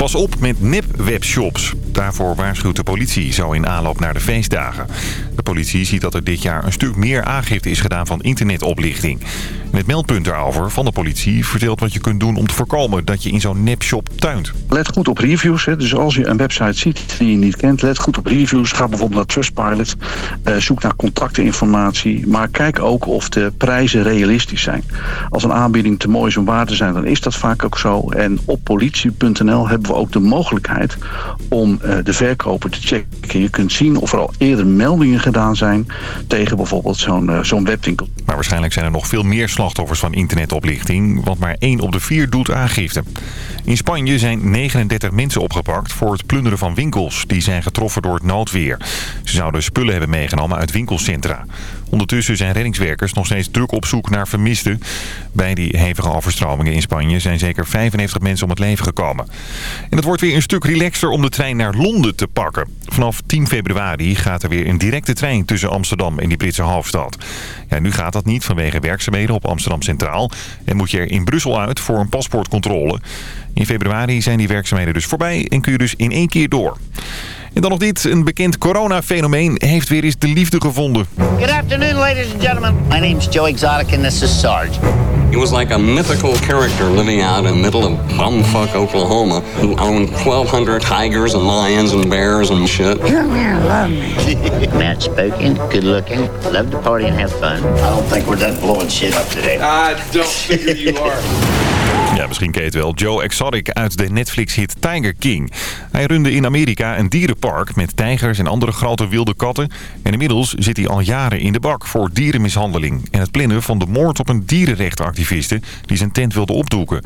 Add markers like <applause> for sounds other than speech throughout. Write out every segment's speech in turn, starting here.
Pas op met nep-webshops. Daarvoor waarschuwt de politie zo in aanloop naar de feestdagen. De politie ziet dat er dit jaar een stuk meer aangifte is gedaan van internetoplichting. En het meldpunt daarover van de politie vertelt wat je kunt doen om te voorkomen dat je in zo'n nepshop tuint. Let goed op reviews. Hè. Dus als je een website ziet die je niet kent, let goed op reviews. Ga bijvoorbeeld naar Trustpilot. Uh, zoek naar contacteninformatie. Maar kijk ook of de prijzen realistisch zijn. Als een aanbieding te mooi is om waar te zijn, dan is dat vaak ook zo. En op politie.nl hebben we ook de mogelijkheid om uh, de verkoper te checken. Je kunt zien of er al eerder meldingen gedaan zijn tegen bijvoorbeeld zo'n uh, zo'n webwinkel. Maar waarschijnlijk zijn er nog veel meer slachtoffers van internetoplichting, want maar 1 op de 4 doet aangifte. In Spanje zijn 39 mensen opgepakt voor het plunderen van winkels. Die zijn getroffen door het noodweer. Ze zouden spullen hebben meegenomen uit winkelcentra. Ondertussen zijn reddingswerkers nog steeds druk op zoek naar vermisten. Bij die hevige overstromingen in Spanje zijn zeker 95 mensen om het leven gekomen. En het wordt weer een stuk relaxter om de trein naar Londen te pakken. Vanaf 10 februari gaat er weer een directe trein tussen Amsterdam en die Britse hoofdstad. Ja, nu gaat dat niet vanwege werkzaamheden op Amsterdam Centraal. En moet je er in Brussel uit voor een paspoortcontrole. In februari zijn die werkzaamheden dus voorbij en kun je dus in één keer door. En dan nog dit. Een bekend coronafenomeen heeft weer eens de liefde gevonden. Good afternoon, ladies and gentlemen. My name's Joe Exotic and this is Sarge. He was like a mythical character living out in the middle of bumfuck Oklahoma who owned 1,200 tigers and lions and bears and shit. Come here, love me. <laughs> Matt spoken, good looking, love to party and have fun. I don't think we're done blowing shit up today. I don't figure you are. <laughs> Ja, misschien ken je het wel. Joe Exotic uit de Netflix-hit Tiger King. Hij runde in Amerika een dierenpark met tijgers en andere grote wilde katten. En inmiddels zit hij al jaren in de bak voor dierenmishandeling... en het plannen van de moord op een dierenrechtenactiviste die zijn tent wilde opdoeken.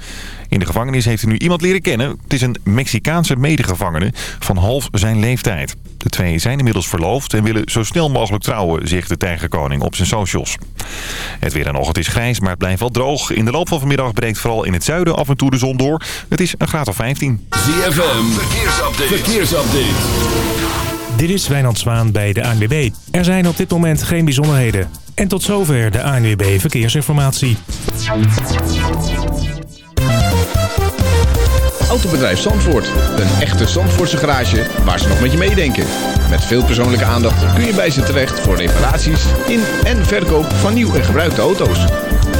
In de gevangenis heeft hij nu iemand leren kennen. Het is een Mexicaanse medegevangene van half zijn leeftijd. De twee zijn inmiddels verloofd en willen zo snel mogelijk trouwen, zegt de tijgerkoning op zijn socials. Het weer en nog, het is grijs, maar het blijft wel droog. In de loop van vanmiddag breekt vooral in het zuiden af en toe de zon door. Het is een graad of 15. ZFM, verkeersupdate. verkeersupdate. Dit is Wijnand Zwaan bij de ANWB. Er zijn op dit moment geen bijzonderheden. En tot zover de ANWB Verkeersinformatie. Autobedrijf Zandvoort. Een echte Zandvoortse garage waar ze nog met je meedenken. Met veel persoonlijke aandacht kun je bij ze terecht voor reparaties in en verkoop van nieuw en gebruikte auto's.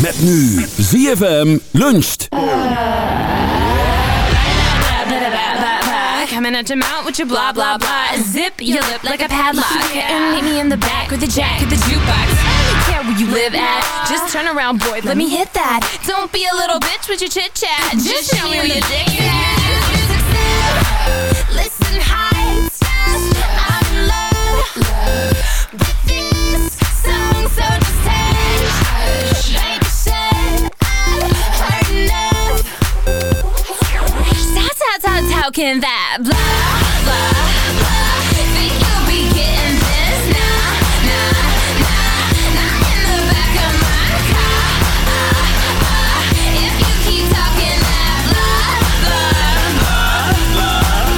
Met nu ZFM luncht. Coming at your mouth with your blah blah blah. Zip your lip like a padlock. And meet me in the back with the jack of the jukebox. Care where you live at. Just turn around, boy. Let me hit that. Don't be a little bitch with your chit chat. Just show me where your dick is. Listen, How, can that blah, blah, blah Think you'll be getting this Nah, nah, nah Not in the back of my car If you keep talking that blah, blah, blah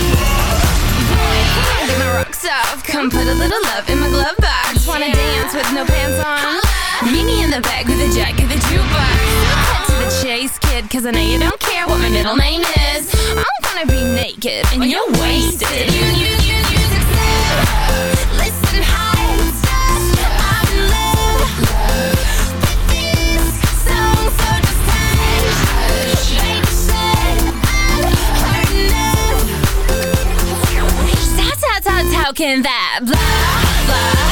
Boy, get my rocks off Come put a little love in my glove box Wanna dance with no pants on Meet me in the back with a jack of the jukebox. Cut to the chase, kid, cause I know you don't care what my middle name is. I'm gonna be naked and you're wasted. You, you, you, you, Listen how it's I'm in love with this song, so just hush. Baby said I've heard enough. How, how, how, how can that blah, blah?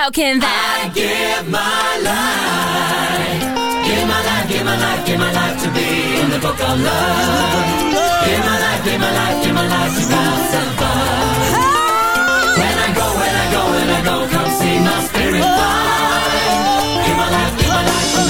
How can that? I give my life. Give my life, give my life, give my life to be in the book of love. Give my life, give my life, give my life to God above. When I go, when I go, when I go, come see my spirit fly. Give my life, give my life.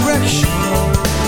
Direction.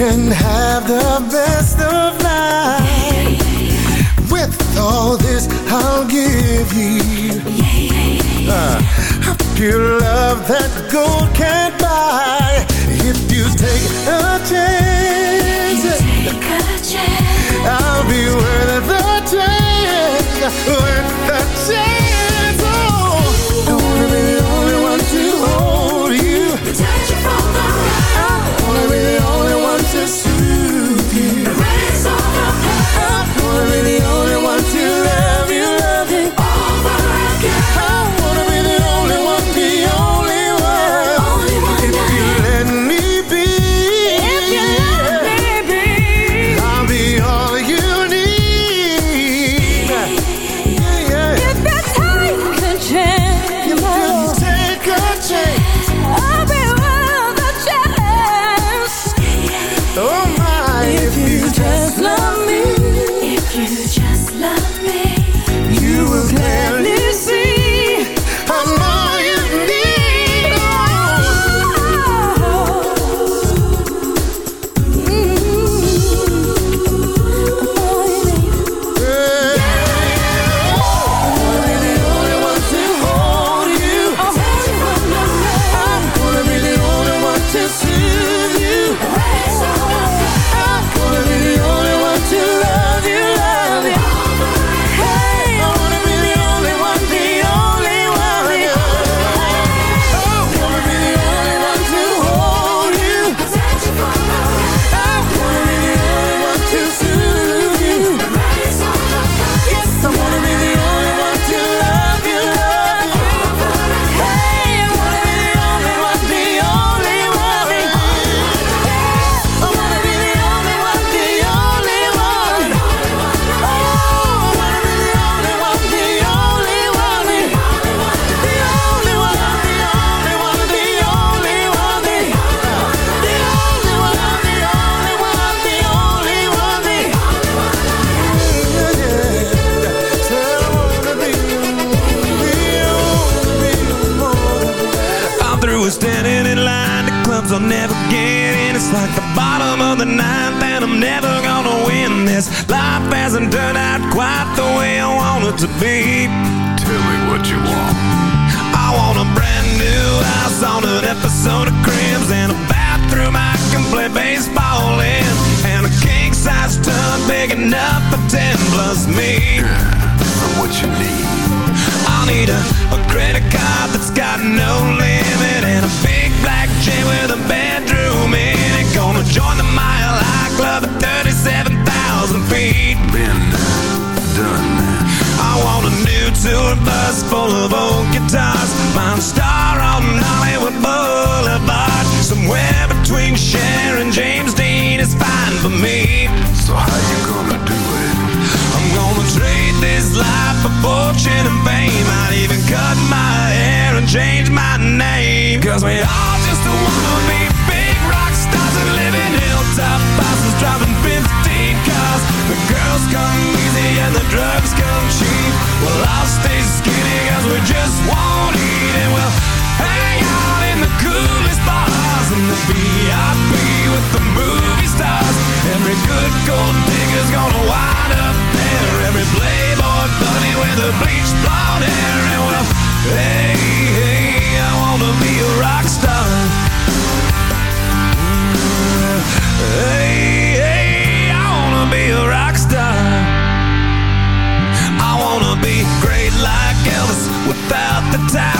can have the best of life. With all this I'll give you. Yeah, yeah, yeah, uh, pure love that gold can't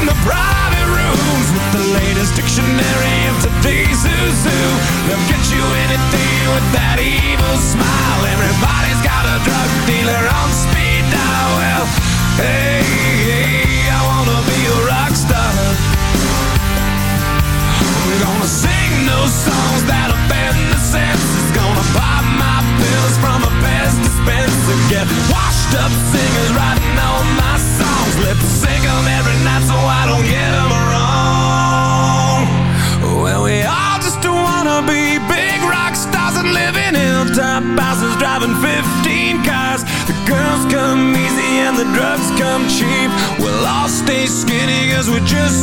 in the private rooms with the latest dictionary of today's who's who. They'll get you anything with that evil smile. Everybody's got a drug dealer on speed dial. Well, hey, hey, I wanna be a rock star. I'm gonna sing those songs that offend the senses.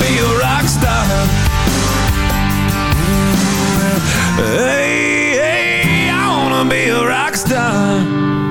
Be a rock star. Hey, hey, I wanna be a rock star.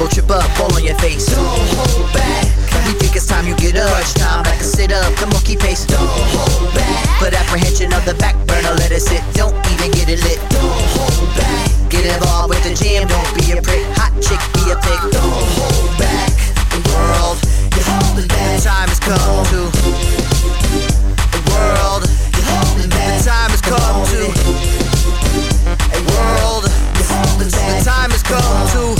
You trip up, fall on your face. Don't hold back. We think it's time you get up. Crunch time, like a sit up, the monkey pace. Don't hold back. Put apprehension of the back burner, let it sit. Don't even get it lit. Don't hold back. Get involved with the jam, don't be a prick. Hot chick, be a pig. Don't hold back. The world, you're holding back. The time has come to. The world, you're holding back. The time has come to. A world, you're holding back. The time has come to.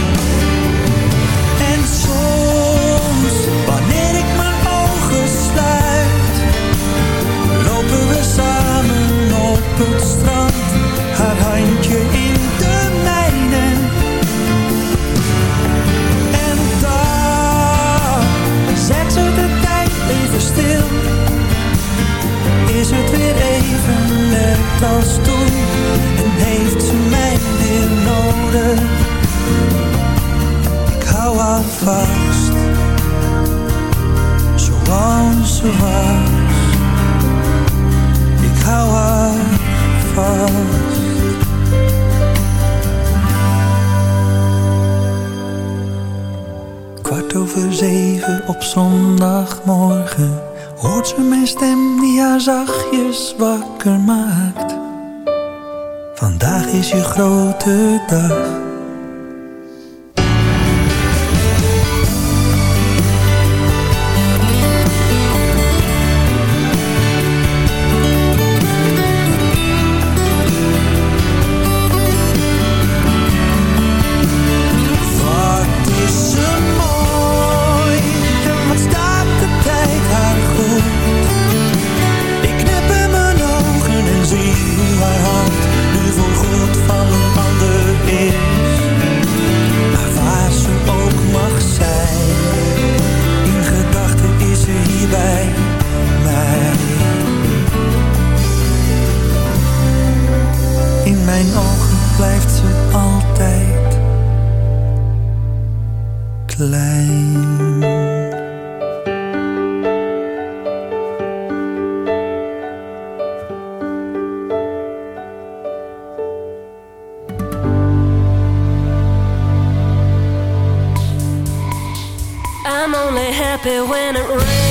Zachtjes wakker maakt. Vandaag is je grote dag happy when it rains.